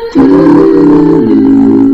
Words. Wednesday,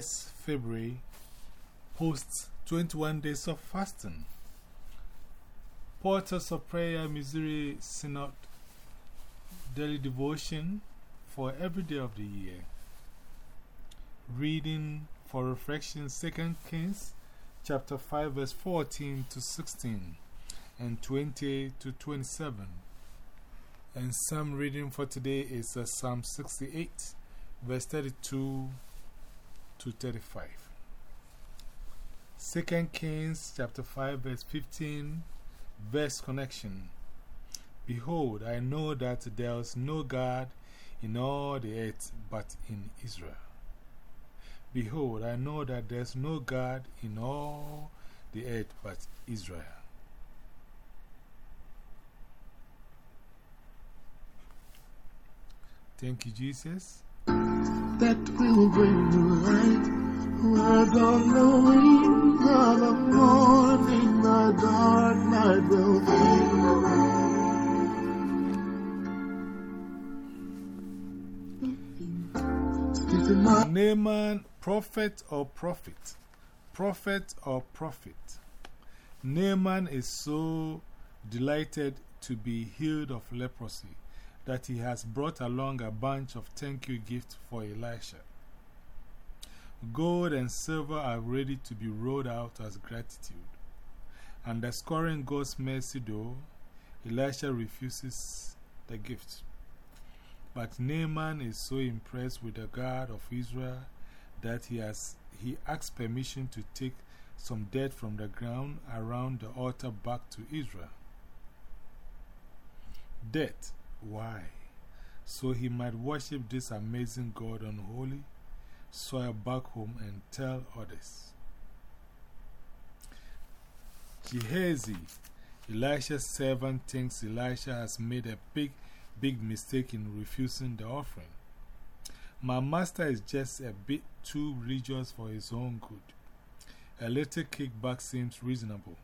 1st February, post 21 days of fasting. Portals of Prayer, Missouri Synod Daily Devotion for every day of the year. Reading for reflection 2 Kings chapter 5, verse 14 to 16 and 20 to 27. And some reading for today is uh, Psalm 68, verse 32 to 35. 2 Kings chapter 5, verse 15, verse connection. Behold, I know that there is no God in all the earth but in Israel. Behold, I know that there is no God in all the earth but Israel. Thank you, Jesus. That will bring you light. Words of knowing that the morning, the dark night will fade to Naaman, prophet or prophet? Prophet or prophet? Naaman is so delighted to be healed of leprosy that he has brought along a bunch of thank you gifts for Elisha. Gold and silver are ready to be rolled out as gratitude. Underscoring God's mercy, though, Elisha refuses the gift. But Naaman is so impressed with the God of Israel that he, has, he asks permission to take some dirt from the ground around the altar back to Israel. Dirt, why? So he might worship this amazing God on holy soil back home and tell others. Gehazi, Elisha's servant, thinks Elisha has made a big, big mistake in refusing the offering. My master is just a bit too religious for his own good. A little kickback seems reasonable.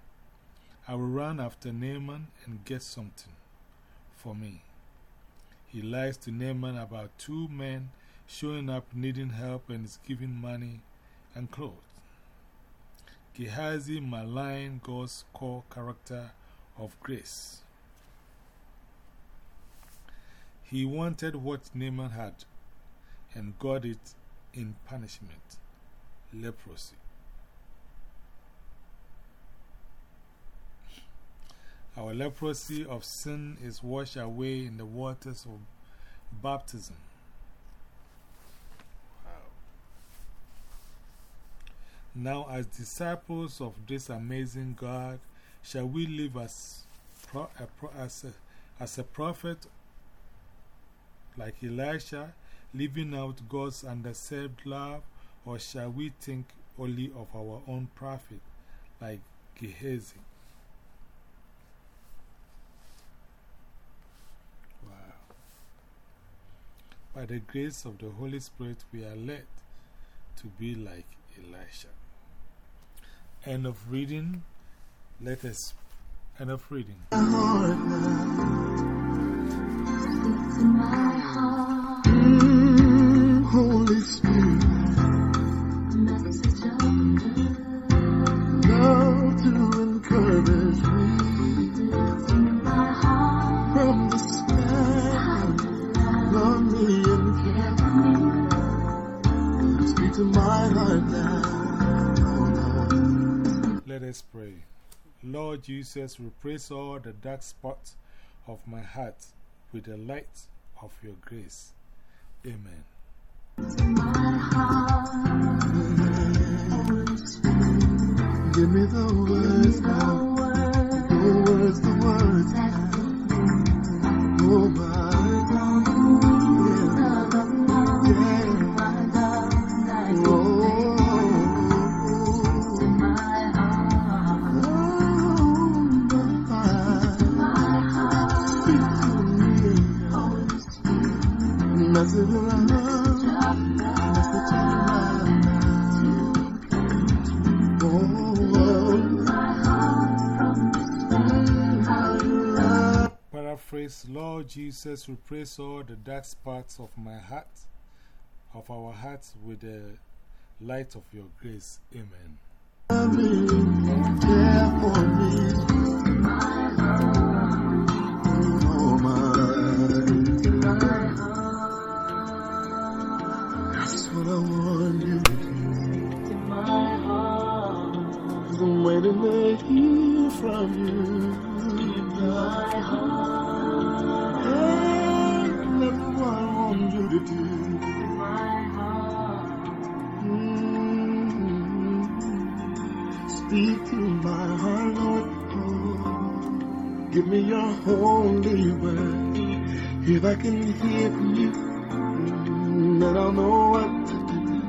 I will run after Naaman and get something for me. He lies to Naaman about two men showing up needing help and is giving money and clothes. Gehazi malign God's core character of grace. He wanted what Naaman had and got it in punishment leprosy. Our leprosy of sin is washed away in the waters of baptism. Now, as disciples of this amazing God, shall we live as, pro, a, pro, as, a, as a prophet like Elisha, living out God's undeserved love, or shall we think only of our own profit like Gehazi? By the grace of the Holy Spirit, we are led to be like Elisha. End of reading. Let us end of reading. Speak to my heart now. Let us pray. Lord Jesus, replace all the dark spots of my heart with the light of your grace. Amen. Give me the words. The words, the words. Oh Paraphrase Lord Jesus, replace all the dark spots of my heart, of our hearts, with the light of your grace. Amen. care Mm. Speak to my heart, Lord. Oh, give me your holy word. If I can hear from you, mm, then I'll know what to do.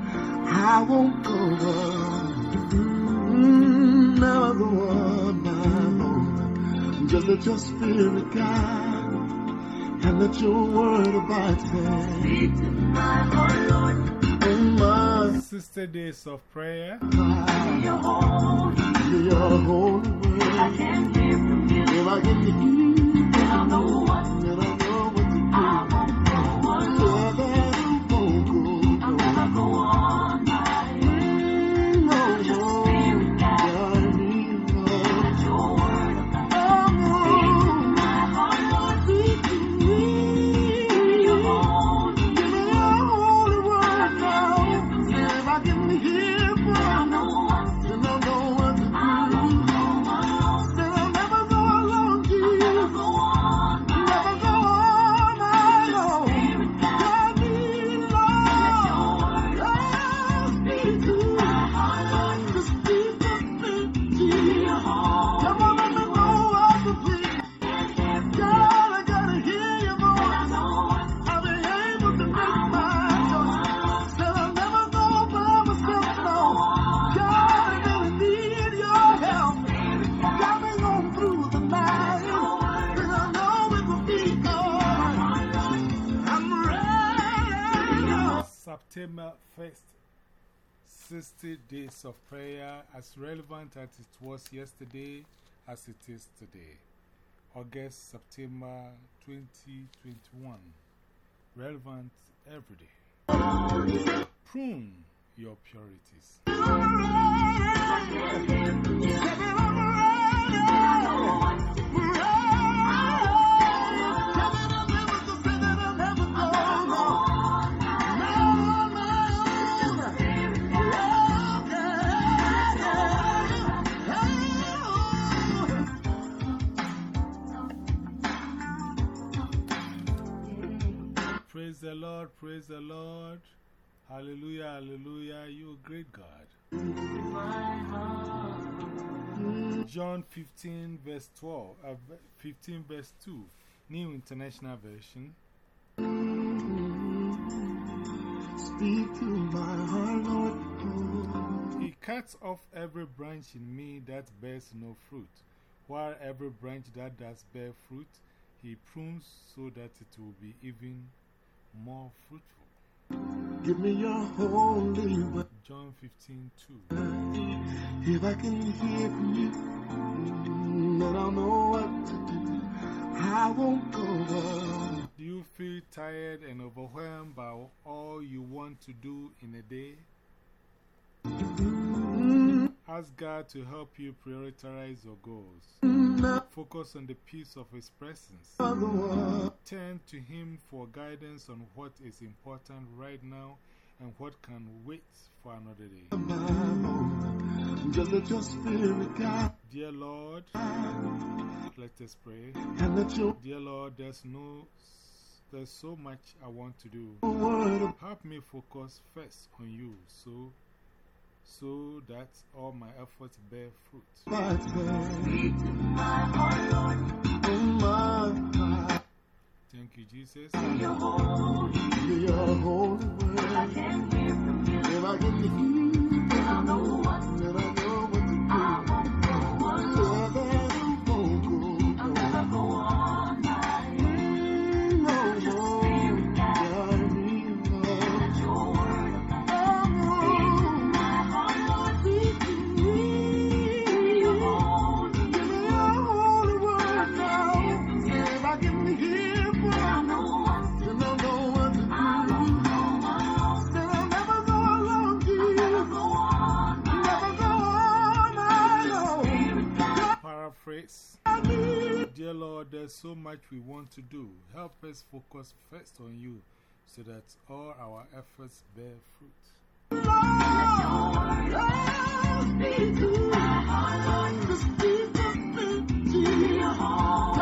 I won't go on. Mm, never go on my own. Just let your spirit guide and let your word abide there. In my 60 days of prayer. mind, your holy word. If I then 1st, 60 days of prayer, as relevant as it was yesterday as it is today. August, September 2021. Relevant every day. Prune your purities. Praise the Lord. Hallelujah, hallelujah. You a great God. John 15, verse 12, uh, 15, verse 2, New International Version. Speak to my heart, Lord. He cuts off every branch in me that bears no fruit, while every branch that does bear fruit, he prunes so that it will be even more fruitful. Give me your holy word. John 15, 2. If I can hear from you, then I'll know what to do. I won't go on. Do you feel tired and overwhelmed by all you want to do in a day? Mm-hmm. Ask God to help you prioritize your goals. Focus on the peace of His presence. Turn to Him for guidance on what is important right now and what can wait for another day. Dear Lord, let us pray. Dear Lord, there's no, there's so much I want to do. Help me focus first on you so, so that all my efforts bear fruit. Thank you, Jesus. If I there's so much we want to do. Help us focus first on you so that all our efforts bear fruit. Come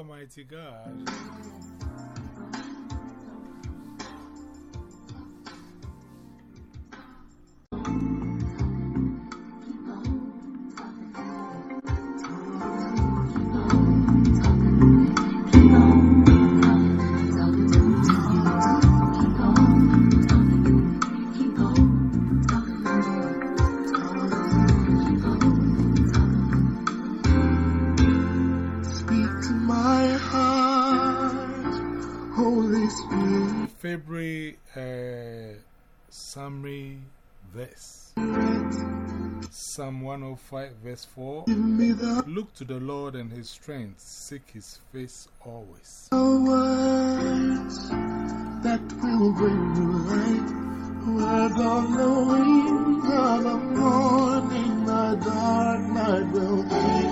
Almighty God. 5, verse 4 Look to the Lord and his strength, seek his face always. Words that will bring you light, word the knowing, God the morning, the dark night will be.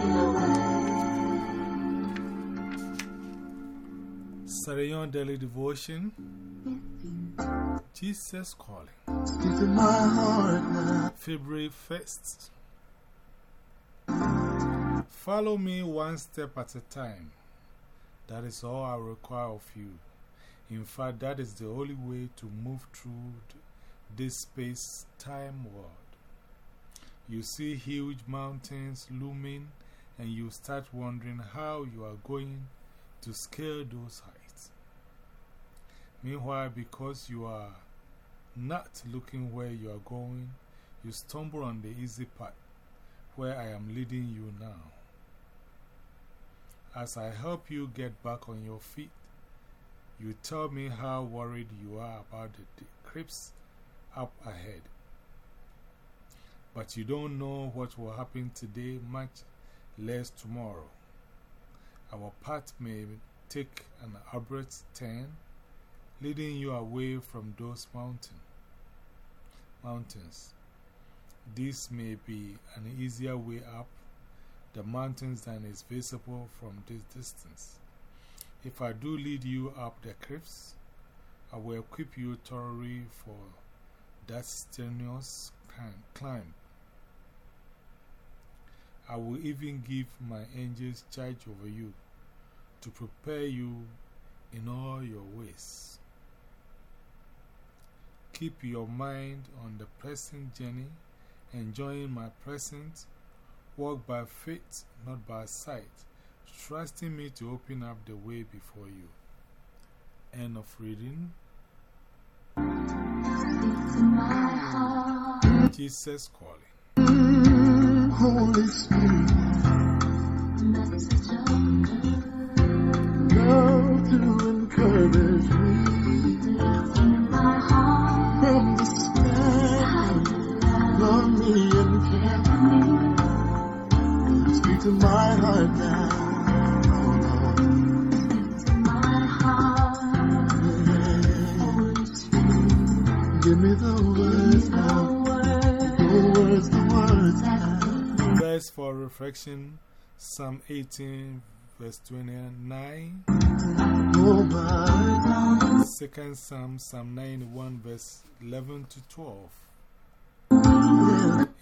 Sarah Young Daily Devotion Jesus Calling. February 1st. Follow me one step at a time. That is all I require of you. In fact, that is the only way to move through this space time world. You see huge mountains looming, and you start wondering how you are going to scale those heights. Meanwhile, because you are not looking where you are going, you stumble on the easy path where I am leading you now. As I help you get back on your feet, you tell me how worried you are about the, creeps up ahead. But you don't know what will happen today, much less tomorrow. Our path may take an abrupt turn, leading you away from those mountain, mountains. This may be an easier way up the mountains than is visible from this distance. If I do lead you up the cliffs, I will equip you thoroughly for that strenuous climb. I will even give my angels charge over you to prepare you in all your ways. Keep your mind on the present journey enjoying my presence, walk by faith, not by sight, trusting me to open up the way before you. End of reading. Jesus calling. Holy Spirit, love to encourage Verse for reflection Psalm 18, verse 29. Oh. Second Psalm, Psalm 91, verse 11 to 12.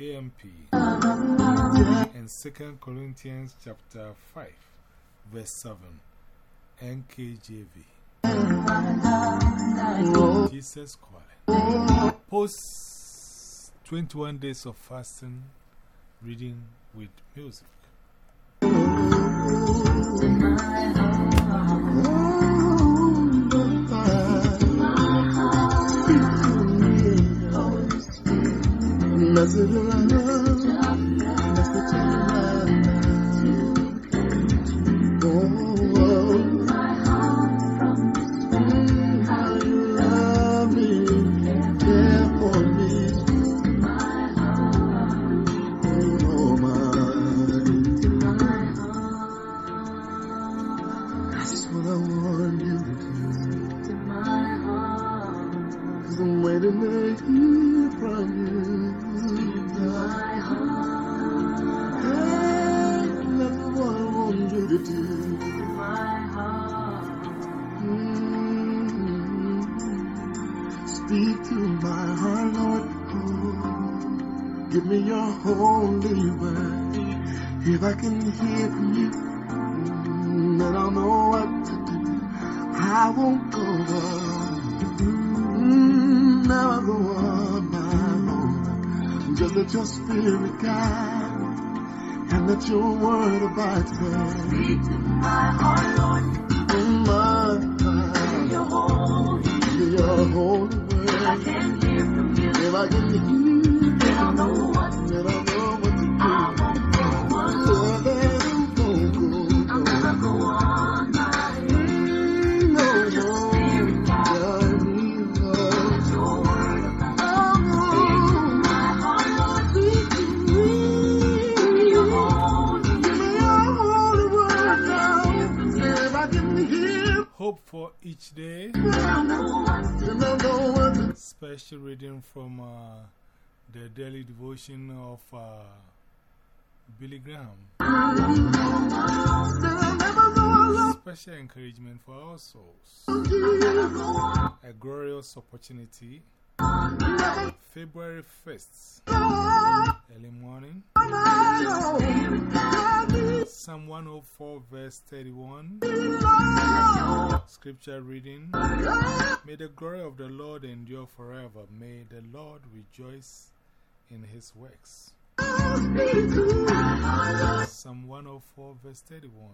AMP. And Second Corinthians chapter 5, verse 7. NKJV. Jesus calling. Post 21 days of fasting, reading with music. Message let your spirit guide and let your word abide there. Speak to my heart, Lord. In my mind, You're holy. your holy word. I can hear from you. If I can hear, Then I'll know what to day. Special reading from uh, the daily devotion of uh, Billy Graham. Special encouragement for our souls. A glorious opportunity. February 1st, early morning. Psalm 104, verse 31. Scripture reading. May the glory of the Lord endure forever. May the Lord rejoice in his works. Psalm 104, verse 31.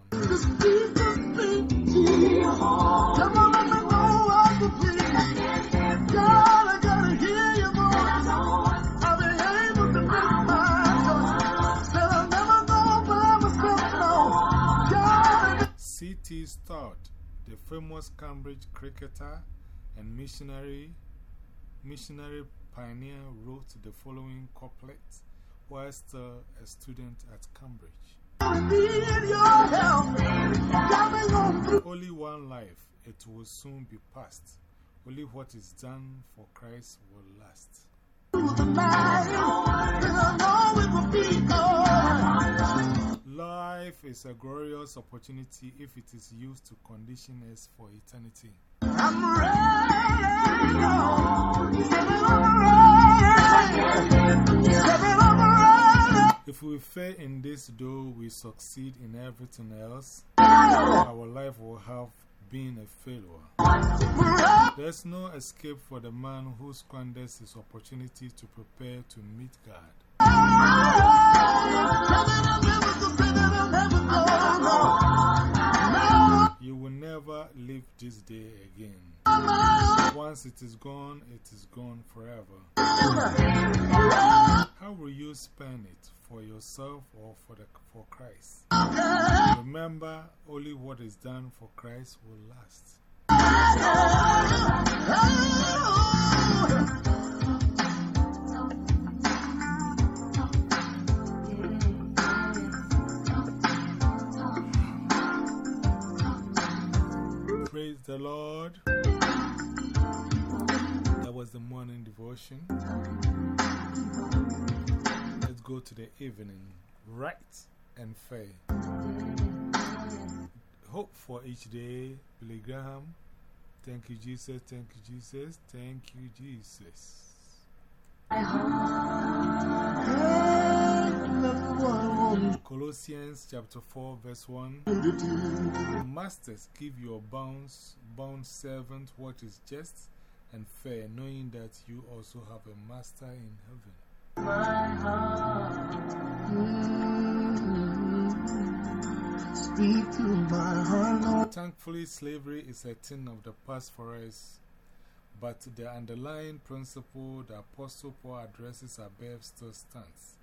Famous Cambridge cricketer and missionary, missionary pioneer, wrote the following couplet while still uh, a student at Cambridge. Only one life, it will soon be past. Only what is done for Christ will last. Night. And I know it will be alright. Life is a glorious opportunity if it is used to condition us for eternity. I'm ready. Said I'm ready. Said I'm ready. If we fail in this, though we succeed in everything else, our life will have been a failure. There's no escape for the man who squanders his opportunity to prepare to meet God. You will never live this day again. Once it is gone, it is gone forever. How will you spend it? For yourself or for, the, for Christ? Remember, only what is done for Christ will last. The Lord. That was the morning devotion. Let's go to the evening. Right and fair. Hope for each day. Billy Graham. Thank you, Jesus. Thank you, Jesus. Thank you, Jesus. Colossians chapter 4, verse 1. Masters, give your bounds, bound servant what is just and fair, knowing that you also have a master in heaven. Speak to my heart, Lord. Thankfully, slavery is a thing of the past for us, but the underlying principle the Apostle Paul addresses above still stands.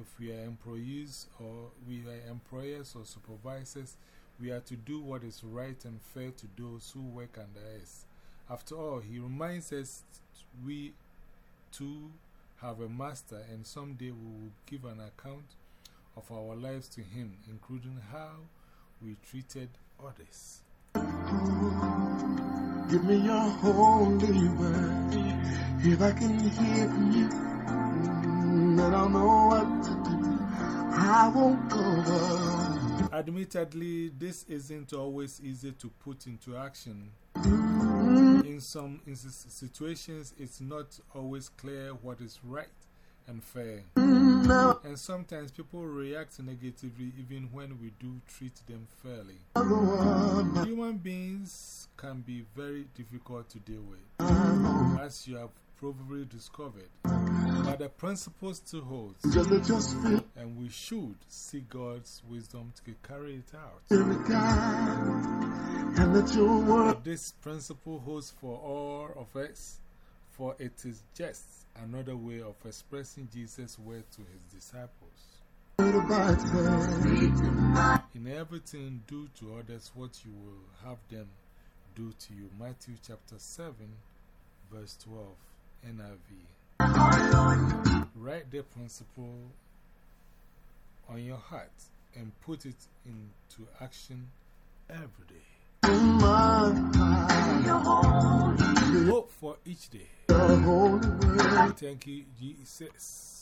If we are employees or we are employers or supervisors, we are to do what is right and fair to those who work under us. After all, he reminds us we too have a master, and someday we will give an account of our lives to him, including how we treated others. Give me your holy word. If I can hear you, I'll know what to do. I won't go alone. Admittedly, this isn't always easy to put into action. Mm-hmm. In some situations, it's not always clear what is right and fair. Mm-hmm. Now, And sometimes people react negatively even when we do treat them fairly. Human beings can be very difficult to deal with, as you have probably discovered. But the principle still holds, just let your spirit and we should seek God's wisdom to carry it out. guide and let your word This principle holds for all of us, for it is just another way of expressing Jesus' word to his disciples. In everything, do to others what you will have them do to you. Matthew chapter 7, verse 12, NIV. Write the principle on your heart and put it into action every day. Hope for each day. Thank you, Jesus.